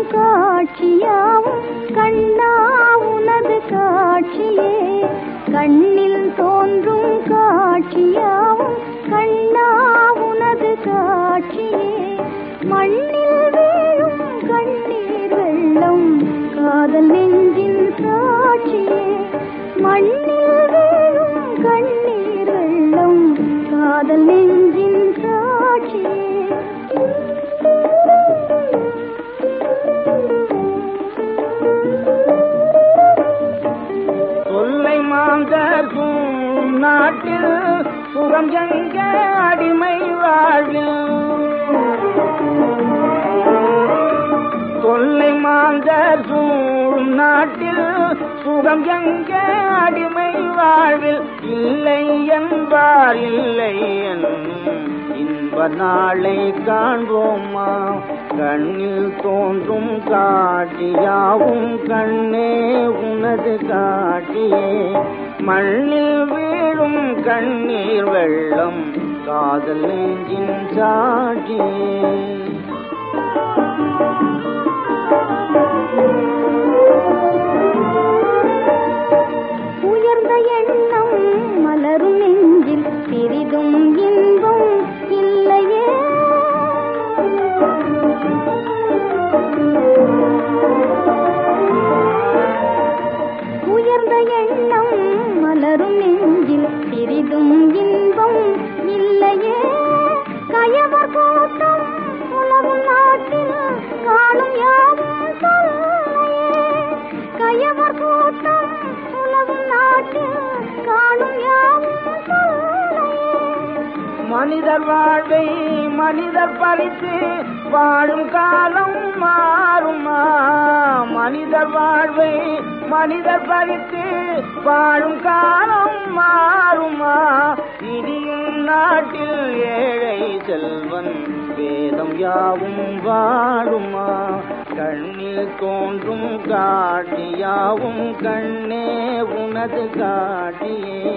காட்சியாவும் கண்ணா உனது காட்சியே. கண்ணில் தோன்றும் காட்சியாவும் கண்ணா உனது காட்சியே. மண்ணில் வேணும் கண்ணீர் வெள்ளம் காதல் நெஞ்சின் காட்சியே. மண்ணில் நாட்டில் சுகம் எங்க அடிமை வாழ்வில்? தொல்லை மாந்தர் சூழும் நாட்டில் சுகம் எங்க அடிமை வாழ்வில்? இல்லை என்பார் இல்லை என்னும் இன்ப நாளை காண்போமா? கண்ணில் தோன்றும் காட்டியாவும் கண்ணே உனது காட்டியே. மண்ணில் வீழும் கண்ணீர் வெள்ளம் காதல் நெஞ்சின் சாட்சி உயர்ந்த மனிதர் வாழ்வை மனிதர் பழித்து வாழும் காலம் மாறுமா? மனிதர் வாழ்வை மனிதர் பழித்து வாழும் காலம் மாறுமா? இடியும் நாட்டில் ஏழை செல்வன் வேதம் யாவும் வாழுமா? கண்ணில் தோன்றும் காட்டியாவும் கண்ணே உனது காட்டியே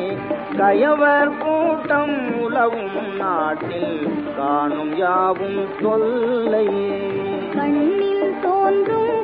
கயவர் கூட்டம் உலவும் நாட்டில் காணும் யாவும் சொல்லையே கண்ணில் தோன்றும்